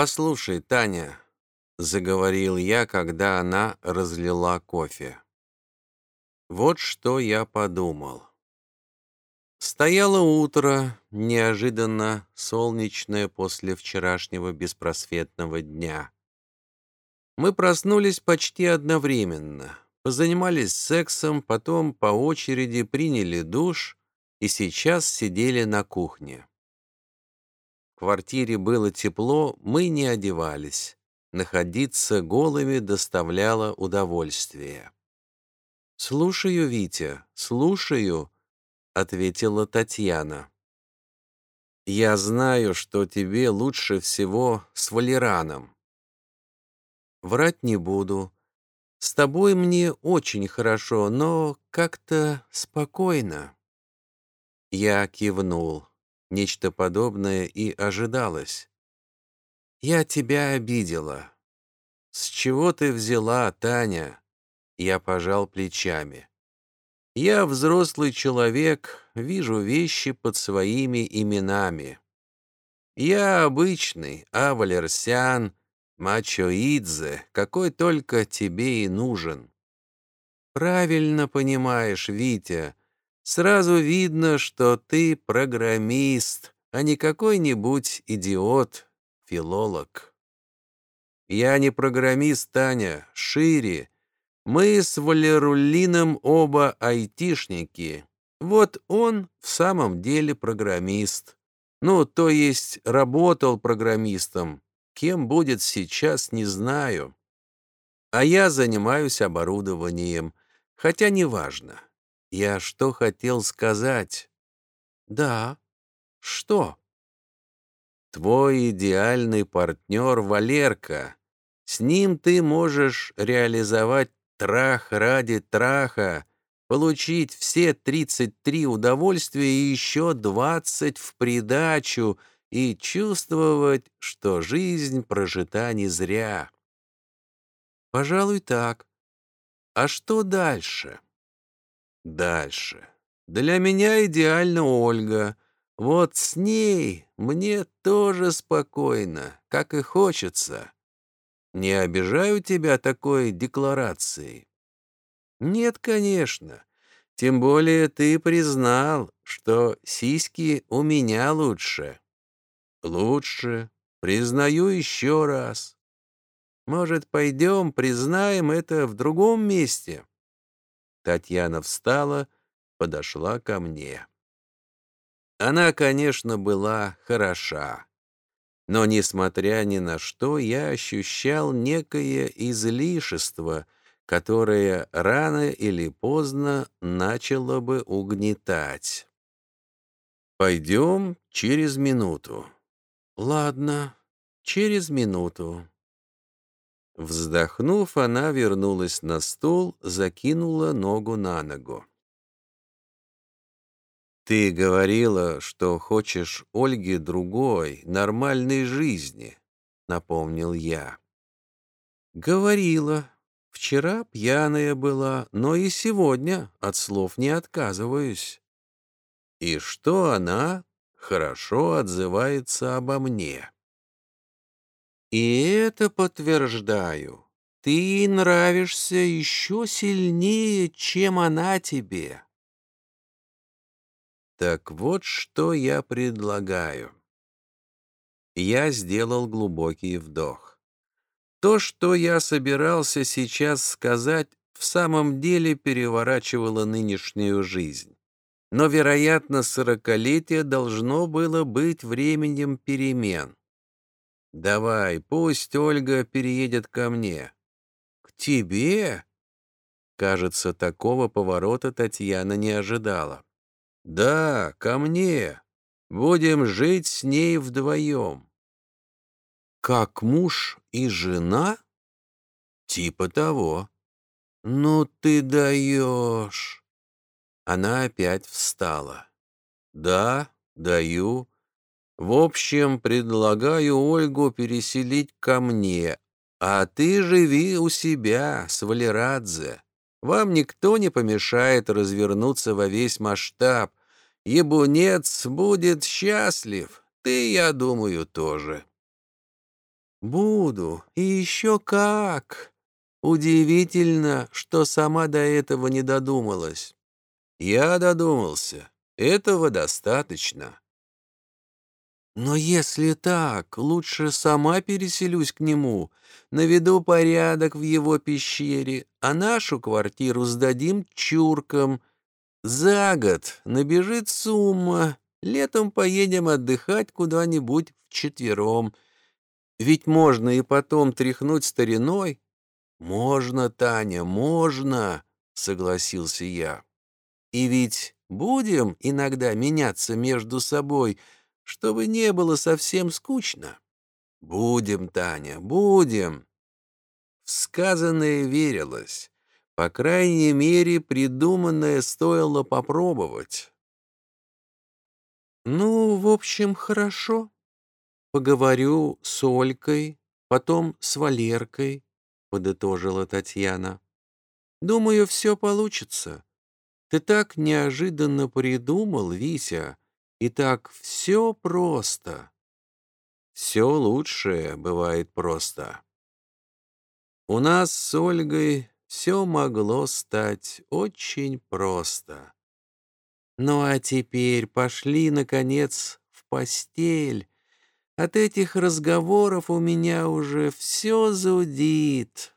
«Послушай, Таня», — заговорил я, когда она разлила кофе. «Вот что я подумал. Стояло утро, неожиданно солнечное после вчерашнего беспросветного дня. Мы проснулись почти одновременно, позанимались сексом, потом по очереди приняли душ и сейчас сидели на кухне. Квартире было тепло, мы не одевались. Находиться голыми доставляло удовольствие. «Слушаю, Витя, слушаю», — ответила Татьяна. «Я знаю, что тебе лучше всего с Валераном. Врать не буду. С тобой мне очень хорошо, но как-то спокойно. Я кивнул. Нечто подобное и ожидалось. Я тебя обидела. С чего ты взяла, Таня? Я пожал плечами. Я взрослый человек, вижу вещи под своими именами. Я обычный, Авалерсян, Мачоидзе, какой только тебе и нужен. Правильно понимаешь, Витя. Сразу видно, что ты программист, а не какой-нибудь идиот, филолог. Я не программист, Таня, шире. Мы с Валерулином оба айтишники. Вот он в самом деле программист. Ну, то есть работал программистом, Кем будет сейчас, не знаю. А я занимаюсь оборудованием, хотя неважно. Я что хотел сказать? Да. Что? Твой идеальный партнер Валерка. С ним ты можешь реализовать трах ради траха, получить все 33 удовольствия и еще 20 в придачу — и чувствовать, что жизнь прожита не зря. Пожалуй, так. А что дальше? Дальше. Для меня идеально Ольга. Вот с ней мне тоже спокойно, как и хочется. Не обижаю тебя такой декларацией? Нет, конечно. Тем более ты признал, что сиськи у меня лучше. Лучше. Признаю еще раз. Может, пойдем, признаем это в другом месте? Татьяна встала, подошла ко мне. Она, конечно, была хороша. Но, несмотря ни на что, я ощущал некое излишество, которое рано или поздно начало бы угнетать. «Пойдем через минуту», «Ладно, через минуту». Вздохнув, она вернулась на стул, закинула ногу на ногу. «Ты говорила, что хочешь Ольге другой, нормальной жизни», — напомнил я. «Говорила. Вчера пьяная была, но и сегодня от слов не отказываюсь». «И что она хорошо отзывается обо мне. И это подтверждаю. Ты нравишься еще сильнее, чем она тебе. Так вот, что я предлагаю. Я сделал глубокий вдох. То, что я собирался сейчас сказать, в самом деле переворачивало нынешнюю жизнь но, вероятно, сорокалетие должно было быть временем перемен. «Давай, пусть Ольга переедет ко мне». «К тебе?» Кажется, такого поворота Татьяна не ожидала. «Да, ко мне. Будем жить с ней вдвоем». «Как муж и жена?» «Типа того». «Ну ты даешь!» Она опять встала. «Да, даю. В общем, предлагаю Ольгу переселить ко мне, а ты живи у себя с Валерадзе. Вам никто не помешает развернуться во весь масштаб. Ебунец будет счастлив, ты, я думаю, тоже». Буду, и еще как. Удивительно, что сама до этого не додумалась. Я додумался. Этого достаточно. Но если так, лучше сама переселюсь к нему, наведу порядок в его пещере, а нашу квартиру сдадим чуркам. За год набежит сумма, летом поедем отдыхать куда-нибудь вчетвером. Ведь можно и потом тряхнуть стариной. Можно, Таня, можно, согласился я. И ведь будем иногда меняться между собой — чтобы не было совсем скучно. Будем, Таня, будем. В сказанное верилось. По крайней мере, придуманное стоило попробовать. Ну, в общем, хорошо. Поговорю с Олькой, потом с Валеркой, подытожила Татьяна. Думаю, все получится. Ты так неожиданно придумал, Вися, и так все просто. Все лучшее бывает просто. У нас с Ольгой все могло стать очень просто. Ну а теперь пошли, наконец, в постель. От этих разговоров у меня уже все зудит.